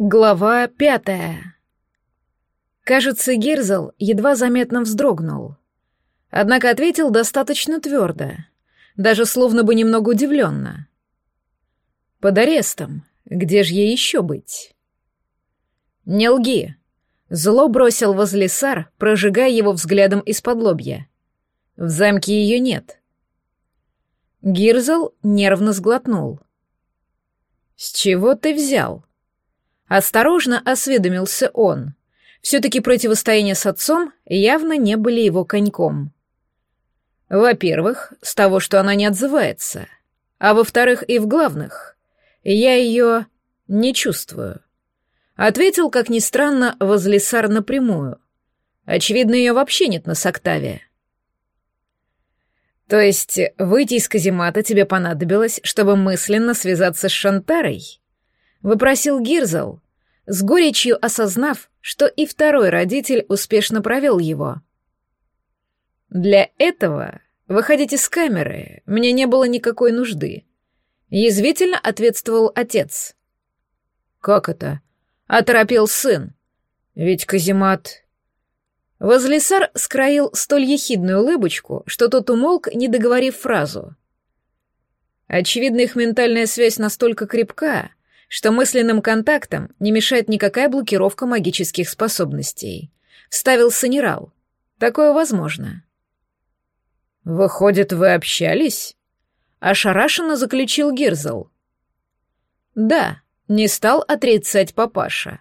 Глава пятая. Кажется, Гирзл едва заметно вздрогнул. Однако ответил достаточно твердо, даже словно бы немного удивленно. «Под арестом. Где же ей еще быть?» «Не лги!» Зло бросил возле Сар, прожигая его взглядом из-под лобья. «В замке ее нет». Гирзл нервно сглотнул. «С чего ты взял?» Осторожно осведомился он. Все-таки противостояние с отцом явно не были его коньком. Во-первых, с того, что она не отзывается. А во-вторых, и в главных. Я ее не чувствую. Ответил, как ни странно, возлесар напрямую. Очевидно, ее вообще нет на Соктаве. То есть выйти из каземата тебе понадобилось, чтобы мысленно связаться с Шантарой? Выпросил Гирзал, с горечью осознав, что и второй родитель успешно провел его. «Для этого выходить из камеры мне не было никакой нужды», — язвительно ответствовал отец. «Как это?» — оторопел сын. «Ведь каземат...» Возлесар скроил столь ехидную улыбочку, что тот умолк, не договорив фразу. Очевидно, их ментальная связь настолько крепка, что мысленным контактам не мешает никакая блокировка магических способностей. Вставил Санерал. Такое возможно. «Выходит, вы общались?» Ошарашенно заключил Гирзл. «Да», — не стал отрицать папаша.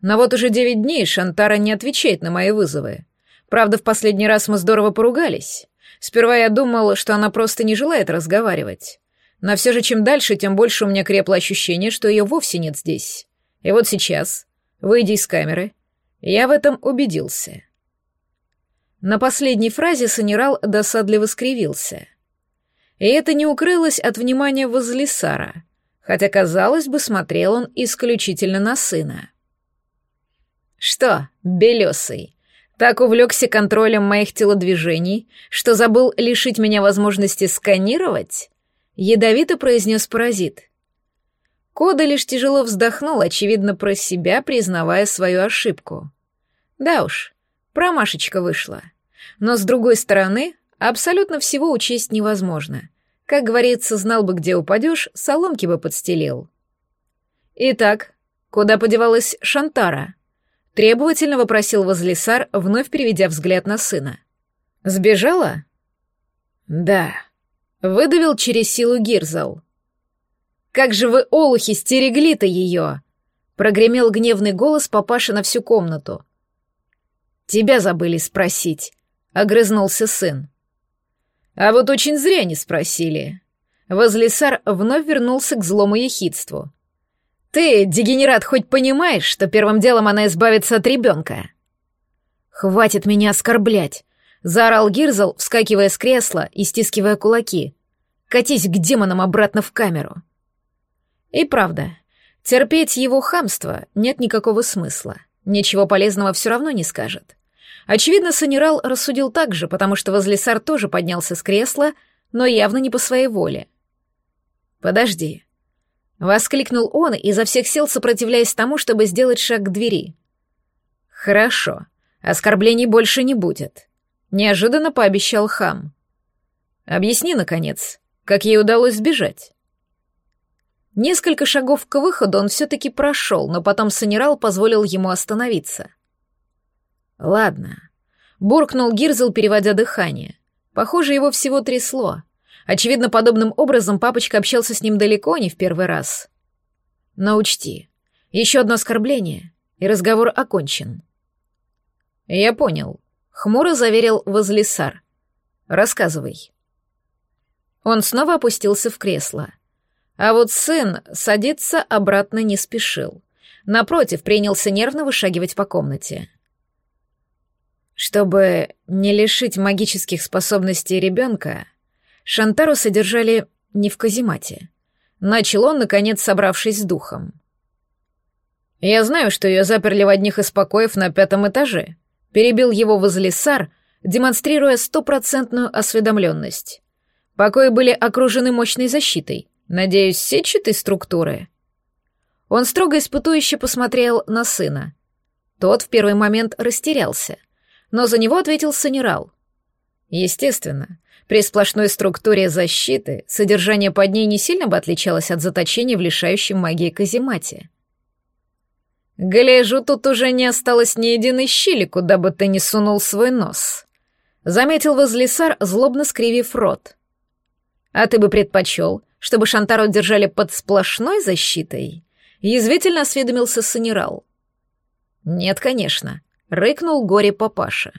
«Но вот уже девять дней Шантара не отвечает на мои вызовы. Правда, в последний раз мы здорово поругались. Сперва я думал, что она просто не желает разговаривать. Но все же чем дальше, тем больше у меня крепло ощущение, что ее вовсе нет здесь. И вот сейчас, выйдя из камеры, я в этом убедился. На последней фразе Санерал досадливо скривился. И это не укрылось от внимания возле Сара, хотя, казалось бы, смотрел он исключительно на сына. «Что, белесый, так увлекся контролем моих телодвижений, что забыл лишить меня возможности сканировать?» Ядовито произнес паразит. Кода лишь тяжело вздохнул, очевидно, про себя, признавая свою ошибку. Да уж, промашечка вышла. Но, с другой стороны, абсолютно всего учесть невозможно. Как говорится, знал бы, где упадешь, соломки бы подстелил. Итак, куда подевалась Шантара? Требовательно вопросил Возлисар, вновь переведя взгляд на сына. Сбежала? Да. Выдавил через силу Гирзал. «Как же вы, олухи, стерегли-то ее!» Прогремел гневный голос папаши на всю комнату. «Тебя забыли спросить», — огрызнулся сын. «А вот очень зря не спросили». Возлесар вновь вернулся к злому ехидству. «Ты, дегенерат, хоть понимаешь, что первым делом она избавится от ребенка?» «Хватит меня оскорблять!» Заорал Гирзл, вскакивая с кресла и стискивая кулаки. «Катись к демонам обратно в камеру!» И правда, терпеть его хамство нет никакого смысла. Ничего полезного все равно не скажет. Очевидно, Санерал рассудил так же, потому что Возлесар тоже поднялся с кресла, но явно не по своей воле. «Подожди», — воскликнул он, изо всех сил сопротивляясь тому, чтобы сделать шаг к двери. «Хорошо, оскорблений больше не будет. Неожиданно пообещал хам. «Объясни, наконец, как ей удалось сбежать?» Несколько шагов к выходу он все-таки прошел, но потом Санерал позволил ему остановиться. «Ладно», — буркнул Гирзл, переводя дыхание. Похоже, его всего трясло. Очевидно, подобным образом папочка общался с ним далеко не в первый раз. Но учти, еще одно оскорбление, и разговор окончен. «Я понял», Хмуро заверил Возлисар. «Рассказывай». Он снова опустился в кресло. А вот сын садиться обратно не спешил. Напротив, принялся нервно вышагивать по комнате. Чтобы не лишить магических способностей ребенка, Шантару содержали не в каземате. Начал он, наконец, собравшись с духом. «Я знаю, что ее заперли в одних из покоев на пятом этаже», Перебил его возлесар, демонстрируя стопроцентную осведомленность. Покои были окружены мощной защитой. Надеюсь, сетчатой структуры. Он строго испытующе посмотрел на сына. Тот в первый момент растерялся, но за него ответил Санерал. Естественно, при сплошной структуре защиты содержание под ней не сильно бы отличалось от заточения в лишающем магии каземате. «Гляжу, тут уже не осталось ни единой щели, куда бы ты ни сунул свой нос», — заметил возлесар, злобно скривив рот. «А ты бы предпочел, чтобы Шантару держали под сплошной защитой?» — язвительно осведомился Санерал. «Нет, конечно», — рыкнул горе папаша.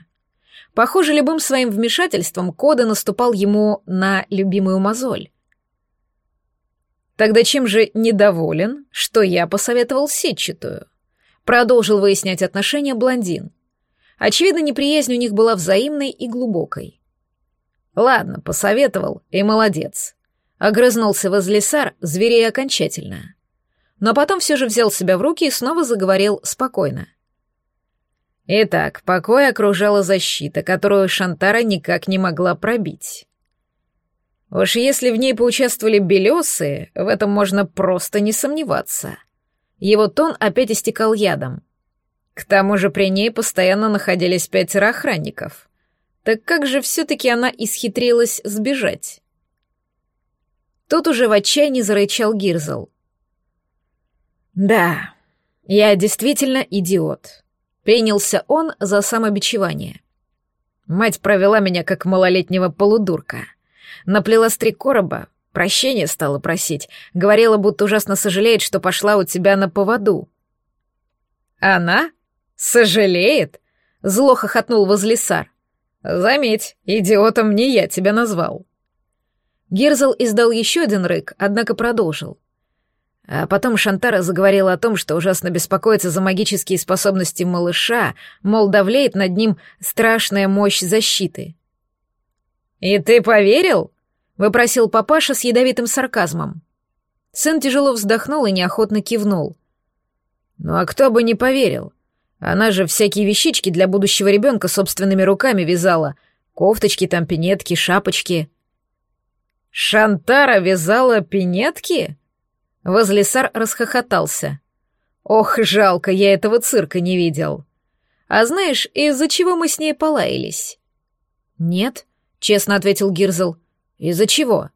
Похоже, любым своим вмешательством Кода наступал ему на любимую мозоль. «Тогда чем же недоволен, что я посоветовал сетчатую?» Продолжил выяснять отношения блондин. Очевидно, неприязнь у них была взаимной и глубокой. Ладно, посоветовал, и молодец. Огрызнулся возлесар, зверей окончательно. Но потом все же взял себя в руки и снова заговорил спокойно. Итак, покой окружала защита, которую Шантара никак не могла пробить. Уж если в ней поучаствовали белесы, в этом можно просто не сомневаться. Его тон опять истекал ядом. К тому же при ней постоянно находились пятеро охранников. Так как же все-таки она исхитрилась сбежать? Тут уже в отчаянии зарычал Гирзл. «Да, я действительно идиот», — принялся он за самобичевание. Мать провела меня как малолетнего полудурка. Наплела с три короба, Прощение стала просить. Говорила, будто ужасно сожалеет, что пошла у тебя на поводу. Она? Сожалеет? Зло хохотнул возлесар. Заметь, идиотом не я тебя назвал. Герзл издал еще один рык, однако продолжил. А потом Шантара заговорила о том, что ужасно беспокоится за магические способности малыша, мол, давлеет над ним страшная мощь защиты. «И ты поверил?» — выпросил папаша с ядовитым сарказмом. Сын тяжело вздохнул и неохотно кивнул. «Ну а кто бы не поверил? Она же всякие вещички для будущего ребенка собственными руками вязала. Кофточки там, пинетки, шапочки». «Шантара вязала пинетки?» Возлесар расхохотался. «Ох, жалко, я этого цирка не видел. А знаешь, из-за чего мы с ней полаялись?» «Нет», — честно ответил Гирзл. Из-за чего?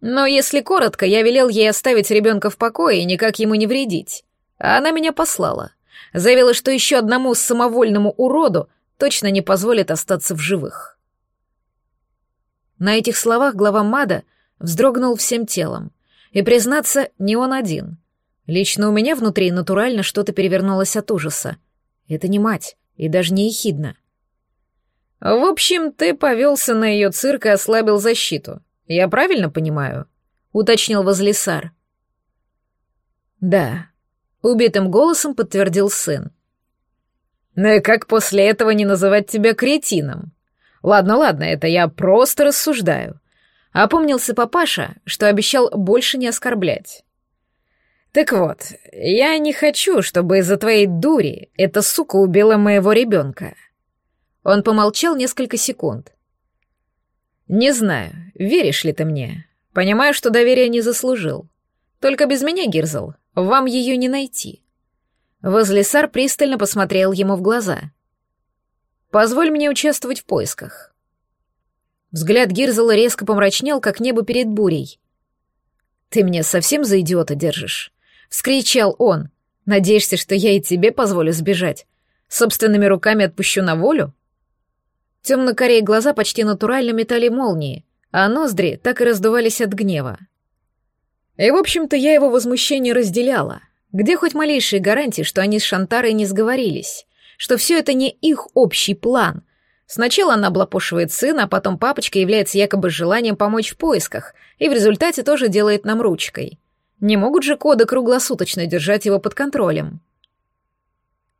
Но если коротко, я велел ей оставить ребенка в покое и никак ему не вредить. А она меня послала. Заявила, что еще одному самовольному уроду точно не позволит остаться в живых. На этих словах глава Мада вздрогнул всем телом. И, признаться, не он один. Лично у меня внутри натурально что-то перевернулось от ужаса. Это не мать, и даже не ехидна. «В общем, ты повелся на ее цирк и ослабил защиту. Я правильно понимаю?» — уточнил Возлисар. «Да», — убитым голосом подтвердил сын. «Ну и как после этого не называть тебя кретином? Ладно, ладно, это я просто рассуждаю». Опомнился папаша, что обещал больше не оскорблять. «Так вот, я не хочу, чтобы из-за твоей дури эта сука убила моего ребенка». Он помолчал несколько секунд. «Не знаю, веришь ли ты мне. Понимаю, что доверия не заслужил. Только без меня, Гирзл, вам ее не найти». Возлесар пристально посмотрел ему в глаза. «Позволь мне участвовать в поисках». Взгляд Гирзела резко помрачнел, как небо перед бурей. «Ты меня совсем за идиота держишь?» — вскричал он. «Надеешься, что я и тебе позволю сбежать? Собственными руками отпущу на волю?» Темно-корей глаза почти натурально метали молнии, а ноздри так и раздувались от гнева. И, в общем-то, я его возмущение разделяла. Где хоть малейшие гарантии, что они с Шантарой не сговорились, что все это не их общий план. Сначала она облапошивает сына, а потом папочка является якобы желанием помочь в поисках, и в результате тоже делает нам ручкой. Не могут же коды круглосуточно держать его под контролем.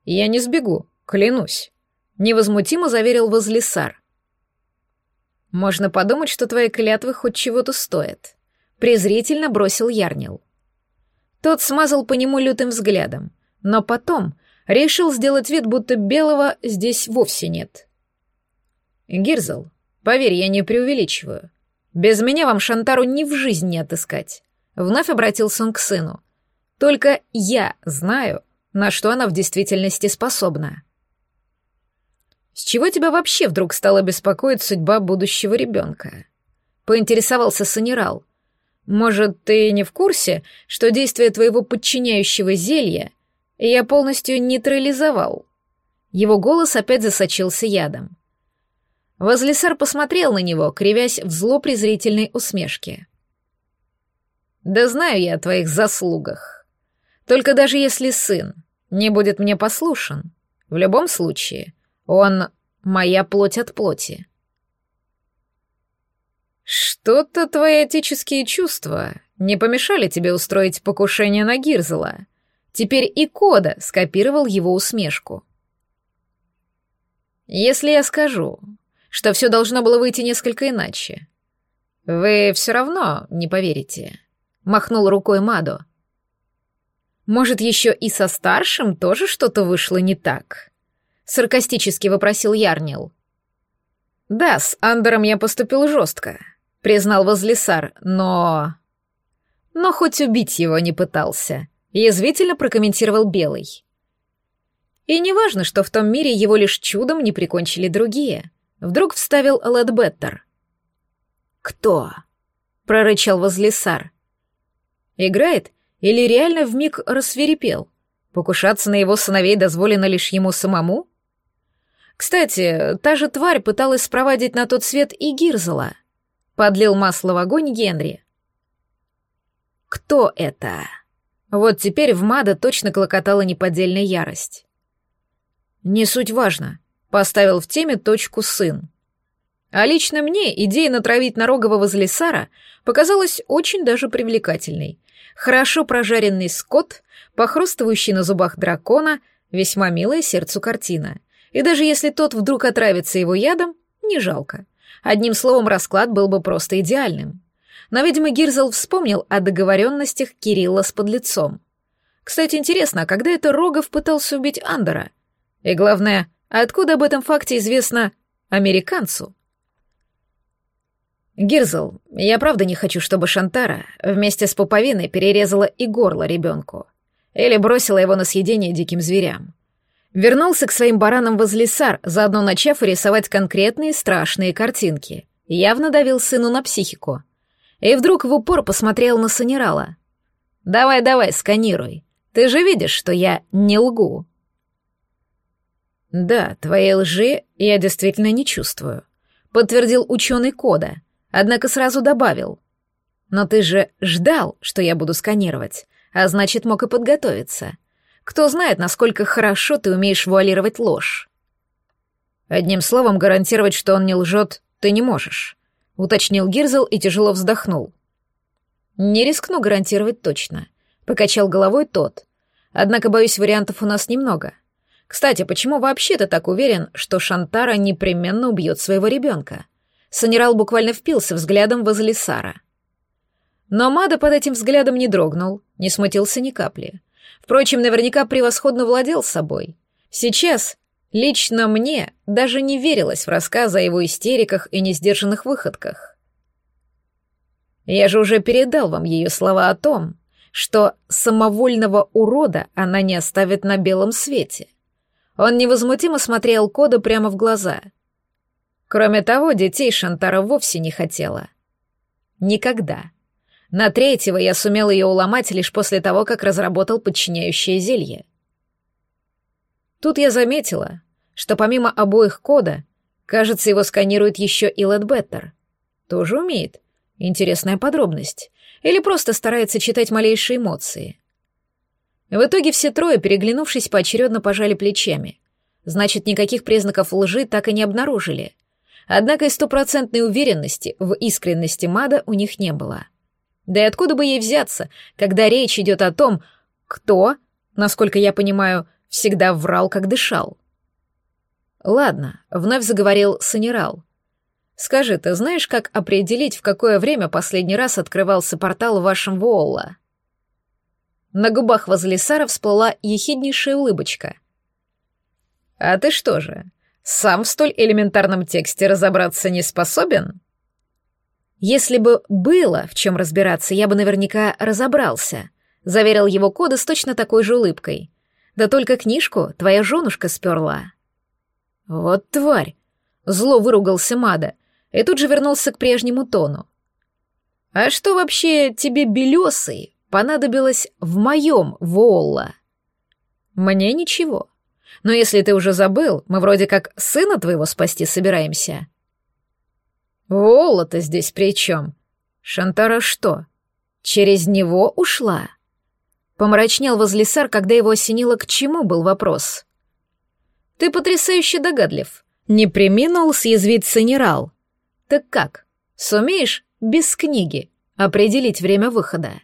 Я не сбегу, клянусь невозмутимо заверил Возлисар. Можно подумать, что твои клятвы хоть чего-то стоят, презрительно бросил Ярнил. Тот смазал по нему лютым взглядом, но потом решил сделать вид, будто белого здесь вовсе нет. Гирзл, поверь, я не преувеличиваю. Без меня вам Шантару ни в жизнь не отыскать. Вновь обратился он к сыну. Только я знаю, на что она в действительности способна. С чего тебя вообще вдруг стала беспокоить судьба будущего ребенка? Поинтересовался Санерал. Может, ты не в курсе, что действие твоего подчиняющего зелья я полностью нейтрализовал? Его голос опять засочился ядом. Возлесар посмотрел на него, кривясь в зло презрительной усмешке. «Да знаю я о твоих заслугах. Только даже если сын не будет мне послушен, в любом случае он моя плоть от плоти». «Что-то твои отеческие чувства не помешали тебе устроить покушение на Гирзела. Теперь и Кода скопировал его усмешку. Если я скажу, что все должно было выйти несколько иначе, вы все равно не поверите», — махнул рукой Мадо. «Может, еще и со старшим тоже что-то вышло не так?» — саркастически вопросил Ярнил. «Да, с Андером я поступил жестко», признал Возлисар, но... Но хоть убить его не пытался, язвительно прокомментировал Белый. И неважно, что в том мире его лишь чудом не прикончили другие. Вдруг вставил Лэдбеттер. «Кто?» — прорычал Возлисар. «Играет или реально вмиг рассверепел? Покушаться на его сыновей дозволено лишь ему самому?» Кстати, та же тварь пыталась спровадить на тот свет и Гирзела. Подлил масло в огонь Генри. Кто это? Вот теперь в Мада точно клокотала неподдельная ярость. Не суть важно. Поставил в теме точку сын. А лично мне идея натравить на Рогова возле Сара показалась очень даже привлекательной. Хорошо прожаренный скот, похрустывающий на зубах дракона, весьма милая сердцу картина. И даже если тот вдруг отравится его ядом, не жалко. Одним словом, расклад был бы просто идеальным. Но, видимо, Гирзел вспомнил о договоренностях Кирилла с подлецом. Кстати, интересно, а когда это Рогов пытался убить Андера? И главное, откуда об этом факте известно американцу? Гирзел, я правда не хочу, чтобы Шантара вместе с пуповиной перерезала и горло ребенку. Или бросила его на съедение диким зверям. Вернулся к своим баранам возле сар, заодно начав рисовать конкретные страшные картинки. Явно давил сыну на психику. И вдруг в упор посмотрел на Санерала. «Давай-давай, сканируй. Ты же видишь, что я не лгу». «Да, твоей лжи я действительно не чувствую», — подтвердил ученый Кода, однако сразу добавил. «Но ты же ждал, что я буду сканировать, а значит, мог и подготовиться. Кто знает, насколько хорошо ты умеешь вуалировать ложь. Одним словом, гарантировать, что он не лжет, ты не можешь, уточнил Гирзел и тяжело вздохнул. Не рискну гарантировать точно, покачал головой тот. Однако, боюсь, вариантов у нас немного. Кстати, почему вообще ты так уверен, что Шантара непременно убьет своего ребенка? Санерал буквально впился взглядом возле Сара. Но Мада под этим взглядом не дрогнул, не смутился ни капли. Впрочем, наверняка превосходно владел собой. Сейчас лично мне даже не верилось в рассказы о его истериках и несдержанных выходках. Я же уже передал вам ее слова о том, что самовольного урода она не оставит на белом свете. Он невозмутимо смотрел Кода прямо в глаза. Кроме того, детей Шантара вовсе не хотела. Никогда. На третьего я сумел ее уломать лишь после того, как разработал подчиняющее зелье. Тут я заметила, что помимо обоих кода, кажется, его сканирует еще и Ледбеттер. Тоже умеет. Интересная подробность. Или просто старается читать малейшие эмоции. В итоге все трое, переглянувшись, поочередно пожали плечами. Значит, никаких признаков лжи так и не обнаружили. Однако и стопроцентной уверенности в искренности Мада у них не было. Да и откуда бы ей взяться, когда речь идет о том, кто, насколько я понимаю, всегда врал, как дышал? Ладно, вновь заговорил Санерал. Скажи, ты знаешь, как определить, в какое время последний раз открывался портал в вашем Воолла? На губах возле Сара всплыла ехиднейшая улыбочка. А ты что же, сам в столь элементарном тексте разобраться не способен? Если бы было в чем разбираться, я бы наверняка разобрался, — заверил его Кода с точно такой же улыбкой. «Да только книжку твоя женушка сперла». «Вот тварь!» — зло выругался Мада и тут же вернулся к прежнему тону. «А что вообще тебе, белесый, понадобилось в моем Волла?» «Мне ничего. Но если ты уже забыл, мы вроде как сына твоего спасти собираемся». «Волла-то здесь при чем? Шантара что, через него ушла?» Помрачнел возле когда его осенило, к чему был вопрос. «Ты потрясающе догадлив», — не приминул съязвить Сенерал. «Так как, сумеешь без книги определить время выхода?»